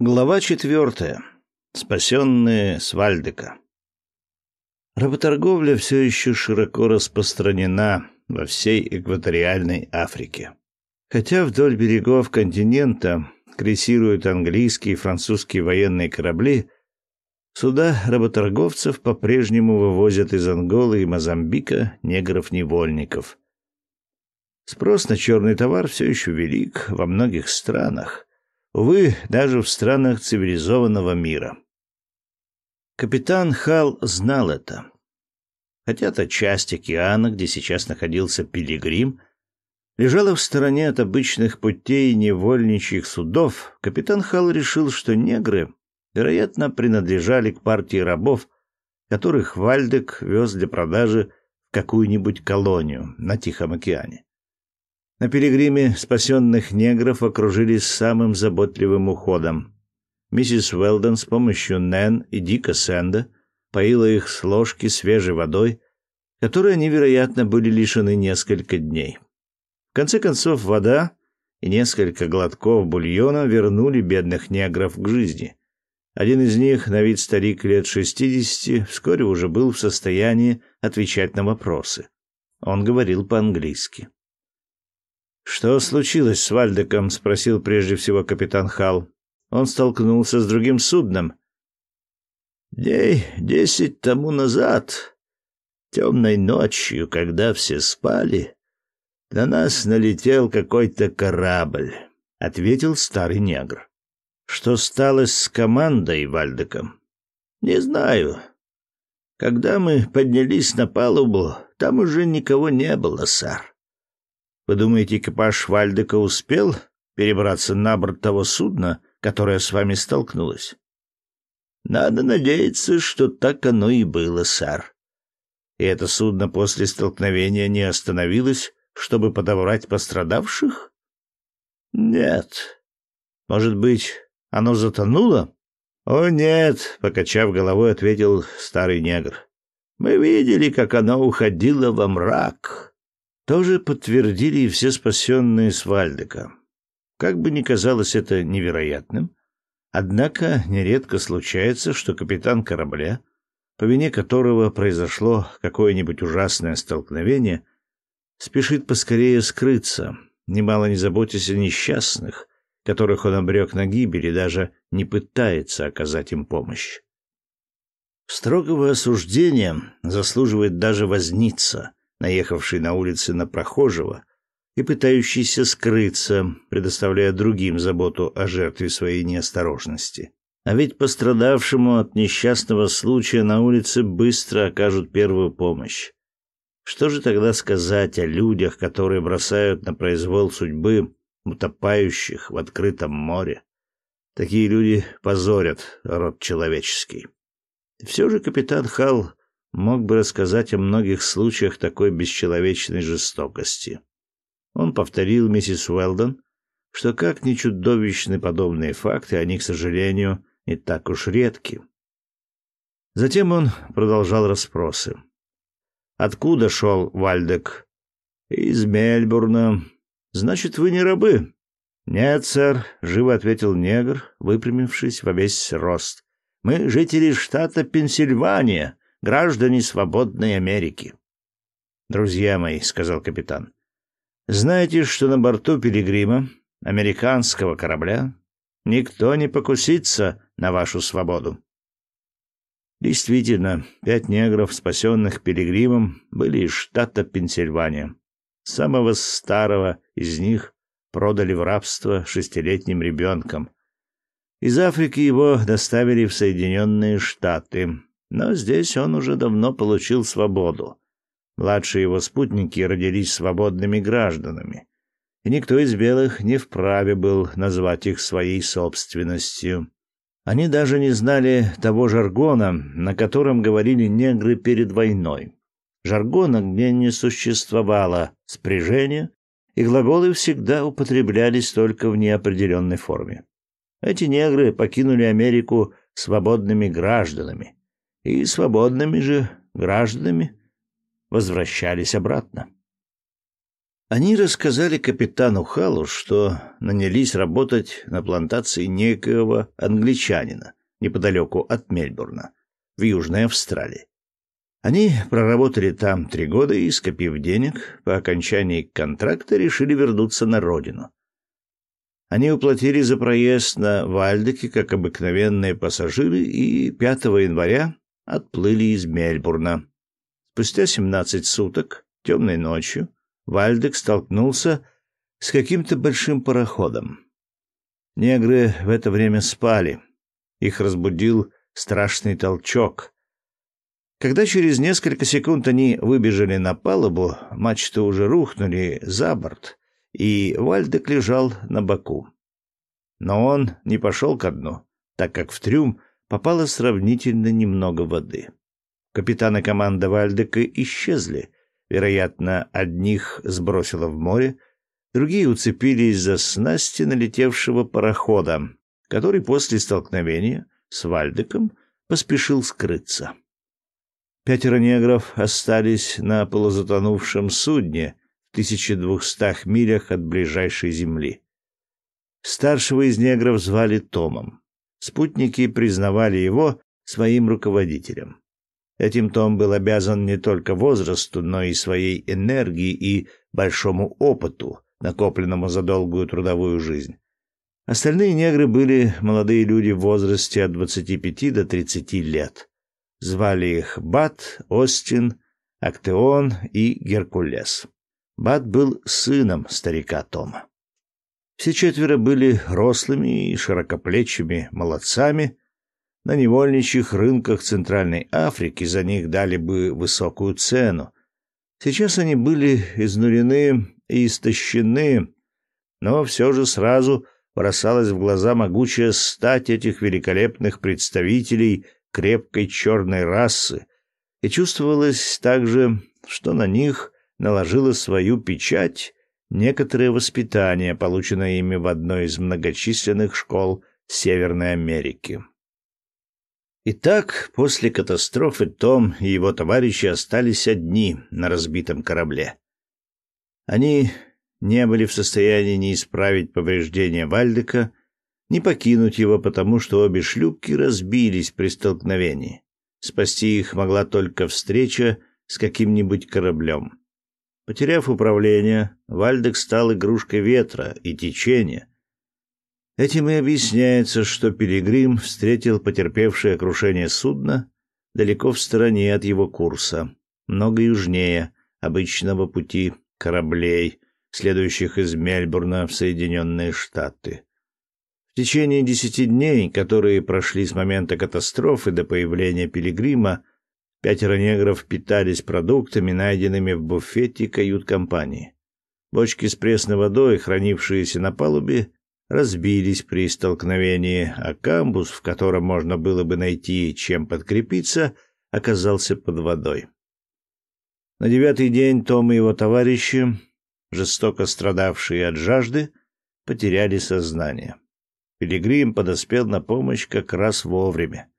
Глава четвертая. Спасенные с Вальдека. Работорговля все еще широко распространена во всей экваториальной Африке. Хотя вдоль берегов континента крейсируют английские и французские военные корабли, суда работорговцев по-прежнему вывозят из Анголы и Мозамбика негров-невольников. Спрос на черный товар все еще велик во многих странах, Увы, даже в странах цивилизованного мира. Капитан Хал знал это. Хотя та часть океана, где сейчас находился Пилигрим, лежала в стороне от обычных путей невольничьих судов, капитан Хал решил, что негры, вероятно, принадлежали к партии рабов, которых Вальдек вез для продажи в какую-нибудь колонию на Тихом океане. На пилигриме спасенных негров окружили самым заботливым уходом. Миссис Уэлдон с помощью Нэн и Дика Сэнда поила их с ложки свежей водой, которой они, вероятно, были лишены несколько дней. В конце концов, вода и несколько глотков бульона вернули бедных негров к жизни. Один из них, на вид старик лет шестидесяти, вскоре уже был в состоянии отвечать на вопросы. Он говорил по-английски. «Что случилось с Вальдеком?» — спросил прежде всего капитан Хал. Он столкнулся с другим судном. «Дней десять тому назад, темной ночью, когда все спали, на нас налетел какой-то корабль», — ответил старый негр. «Что стало с командой Вальдеком?» «Не знаю. Когда мы поднялись на палубу, там уже никого не было, сэр. Вы думаете, экипаж Вальдека успел перебраться на борт того судна, которое с вами столкнулось? Надо надеяться, что так оно и было, сэр. И это судно после столкновения не остановилось, чтобы подобрать пострадавших? Нет. Может быть, оно затонуло? О нет, покачав головой, ответил старый негр. Мы видели, как оно уходило во мрак тоже подтвердили и все спасенные с Вальдека. Как бы ни казалось это невероятным, однако нередко случается, что капитан корабля, по вине которого произошло какое-нибудь ужасное столкновение, спешит поскорее скрыться, немало не заботясь о несчастных, которых он обрек на гибель и даже не пытается оказать им помощь. Строгого осуждения заслуживает даже возница — наехавший на улице на прохожего и пытающийся скрыться, предоставляя другим заботу о жертве своей неосторожности. А ведь пострадавшему от несчастного случая на улице быстро окажут первую помощь. Что же тогда сказать о людях, которые бросают на произвол судьбы утопающих в открытом море? Такие люди позорят род человеческий. Все же капитан Хал мог бы рассказать о многих случаях такой бесчеловечной жестокости. Он повторил миссис Уэлдон, что как ни чудовищны подобные факты, они, к сожалению, не так уж редки. Затем он продолжал расспросы. «Откуда шел Вальдек?» «Из Мельбурна. Значит, вы не рабы?» «Нет, сэр», — живо ответил негр, выпрямившись во весь рост. «Мы жители штата Пенсильвания, граждане свободной Америки. Друзья мои, сказал капитан. Знаете, что на борту Пилигрима, американского корабля, никто не покусится на вашу свободу. Действительно, пять негров, спасенных Пилигримом, были из штата Пенсильвания. Самого старого из них продали в рабство шестилетним ребенком. Из Африки его доставили в Соединенные Штаты, но здесь он уже давно получил свободу. Младшие его спутники родились свободными гражданами, и никто из белых не вправе был назвать их своей собственностью. Они даже не знали того жаргона, на котором говорили негры перед войной. Жаргона, где не существовало спряжения, и глаголы всегда употреблялись только в неопределенной форме. Эти негры покинули Америку свободными гражданами, и свободными же гражданами возвращались обратно. Они рассказали капитану Халу, что нанялись работать на плантации некоего англичанина неподалеку от Мельбурна, в Южной Австралии. Они проработали там три года и, скопив денег, по окончании контракта решили вернуться на родину. Они уплатили за проезд на Вальдеке, как обыкновенные пассажиры, и 5 января отплыли из Мельбурна. Спустя 17 суток, темной ночью, Вальдек столкнулся с каким-то большим пароходом. Негры в это время спали. Их разбудил страшный толчок. Когда через несколько секунд они выбежали на палубу, мачты уже рухнули за борт, и Вальдек лежал на боку. Но он не пошел ко дну, так как в трюм попало сравнительно немного воды. Капитаны команды Вальдека исчезли. Вероятно, одних сбросило в море, другие уцепились за снасти налетевшего парохода, который после столкновения с Вальдеком поспешил скрыться. Пятеро негров остались на полузатонувшем судне в 1200 милях от ближайшей земли. Старшего из негров звали Томом. Спутники признавали его своим руководителем. Этим Том был обязан не только возрасту, но и своей энергии и большому опыту, накопленному за долгую трудовую жизнь. Остальные негры были молодые люди в возрасте от 25 до 30 лет. Звали их Бат, Остин, Актеон и Геркулес. Бат был сыном старика Тома. Все четверо были рослыми и широкоплечими молодцами. На невольничьих рынках Центральной Африки за них дали бы высокую цену. Сейчас они были изнурены и истощены, но все же сразу бросалась в глаза могучая стать этих великолепных представителей крепкой черной расы, и чувствовалось также, что на них наложила свою печать некоторое воспитание, полученное ими в одной из многочисленных школ Северной Америки. Итак, после катастрофы Том и его товарищи остались одни на разбитом корабле. Они не были в состоянии ни исправить повреждения Вальдека, ни покинуть его, потому что обе шлюпки разбились при столкновении. Спасти их могла только встреча с каким-нибудь кораблем. Потеряв управление, Вальдек стал игрушкой ветра и течения. Этим и объясняется, что Пилигрим встретил потерпевшее крушение судно далеко в стороне от его курса, много южнее обычного пути кораблей, следующих из Мельбурна в Соединенные Штаты. В течение десяти дней, которые прошли с момента катастрофы до появления Пилигрима, Пятеро негров питались продуктами, найденными в буфете кают-компании. Бочки с пресной водой, хранившиеся на палубе, разбились при столкновении, а камбус, в котором можно было бы найти чем подкрепиться, оказался под водой. На девятый день Том и его товарищи, жестоко страдавшие от жажды, потеряли сознание. Пилигрим подоспел на помощь как раз вовремя.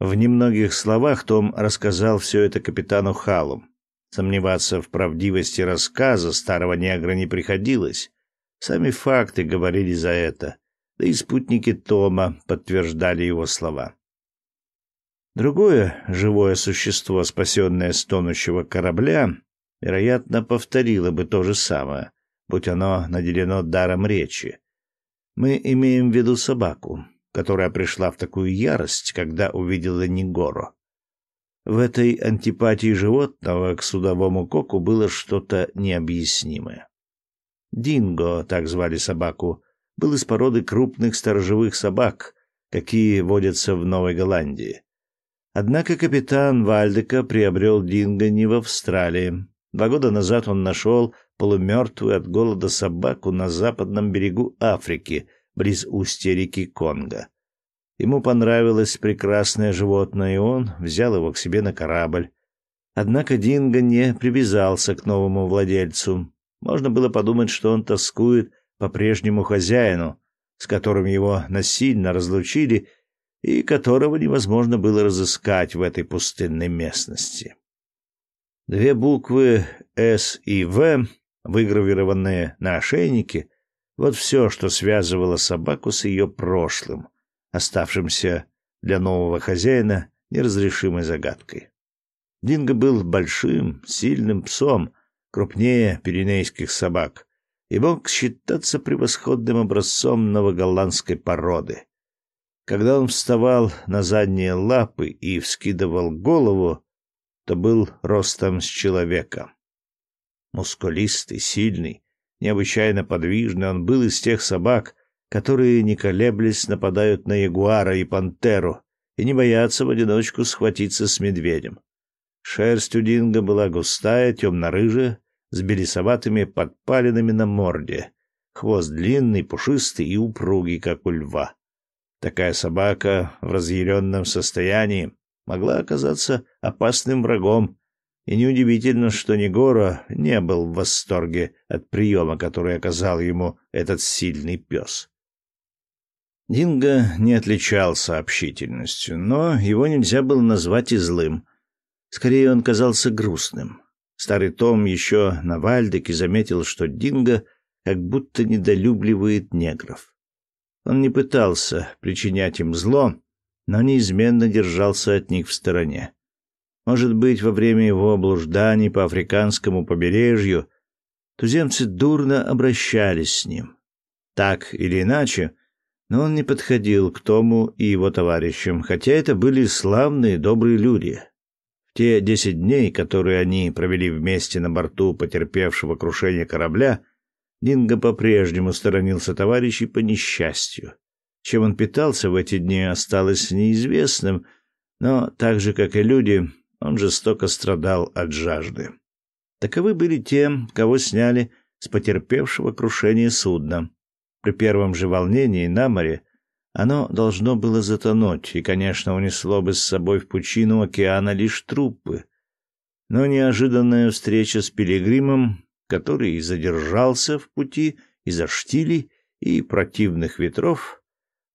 В немногих словах Том рассказал все это капитану Халу. Сомневаться в правдивости рассказа старого негра не приходилось. Сами факты говорили за это, да и спутники Тома подтверждали его слова. Другое живое существо, спасенное с тонущего корабля, вероятно, повторило бы то же самое, будь оно наделено даром речи. Мы имеем в виду собаку которая пришла в такую ярость, когда увидела Нигоро. В этой антипатии животного к судовому коку было что-то необъяснимое. Динго, так звали собаку, был из породы крупных сторожевых собак, какие водятся в Новой Голландии. Однако капитан Вальдека приобрел Динго не в Австралии. Два года назад он нашел полумертвую от голода собаку на западном берегу Африки — близ устья реки Конго. Ему понравилось прекрасное животное, и он взял его к себе на корабль. Однако Динго не привязался к новому владельцу. Можно было подумать, что он тоскует по прежнему хозяину, с которым его насильно разлучили и которого невозможно было разыскать в этой пустынной местности. Две буквы «С» и «В» выгравированное на ошейнике, вот все, что связывало собаку с ее прошлым, оставшимся для нового хозяина неразрешимой загадкой. Динго был большим, сильным псом, крупнее пиренейских собак, и мог считаться превосходным образцом новоголландской породы. Когда он вставал на задние лапы и вскидывал голову, то был ростом с человека. Мускулистый, сильный, необычайно подвижный, он был из тех собак, которые, не колеблясь, нападают на ягуара и пантеру и не боятся в одиночку схватиться с медведем. Шерсть у Динго была густая, темно-рыжая, с белесоватыми подпалинами на морде. Хвост длинный, пушистый и упругий, как у льва. Такая собака в разъяренном состоянии могла оказаться опасным врагом, и неудивительно, что Негора не был в восторге от приема, который оказал ему этот сильный пес. Динго не отличался общительностью, но его нельзя было назвать и злым. Скорее, он казался грустным. Старый Том еще на Вальдеке заметил, что Динго как будто недолюбливает негров. Он не пытался причинять им зло, но неизменно держался от них в стороне. Может быть, во время его блужданий по африканскому побережью туземцы дурно обращались с ним. Так или иначе, но он не подходил к Тому и его товарищам, хотя это были славные, добрые люди. В те десять дней, которые они провели вместе на борту потерпевшего крушение корабля, Динго по-прежнему сторонился товарищей по несчастью. Чем он питался в эти дни, осталось неизвестным, но так же, как и люди, он жестоко страдал от жажды. Таковы были те, кого сняли с потерпевшего крушение судна. При первом же волнении на море оно должно было затонуть, и, конечно, унесло бы с собой в пучину океана лишь трупы. Но неожиданная встреча с пилигримом, который задержался в пути из-за штилей и противных ветров,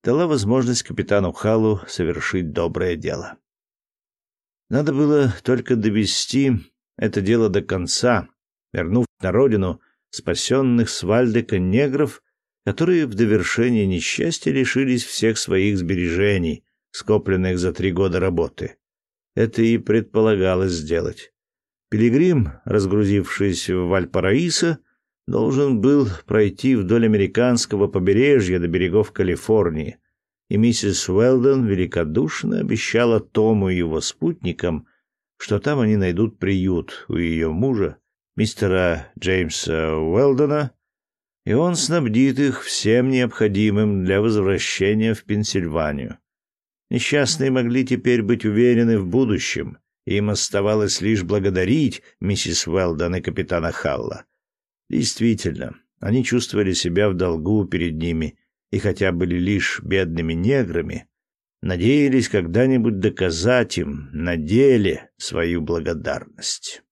дала возможность капитану Халу совершить доброе дело. Надо было только довести это дело до конца, вернув на родину спасенных с Вальдека негров которые в довершение несчастья лишились всех своих сбережений, скопленных за три года работы. Это и предполагалось сделать. Пилигрим, разгрузившись в Вальпараисо, должен был пройти вдоль американского побережья до берегов Калифорнии, и миссис Уэлдон великодушно обещала Тому и его спутникам, что там они найдут приют у ее мужа, мистера Джеймса Уэлдона, и он снабдит их всем необходимым для возвращения в Пенсильванию. Несчастные могли теперь быть уверены в будущем. Им оставалось лишь благодарить миссис Уэлдон и капитана Халла. Действительно, они чувствовали себя в долгу перед ними, и хотя были лишь бедными неграми, надеялись когда-нибудь доказать им на деле свою благодарность.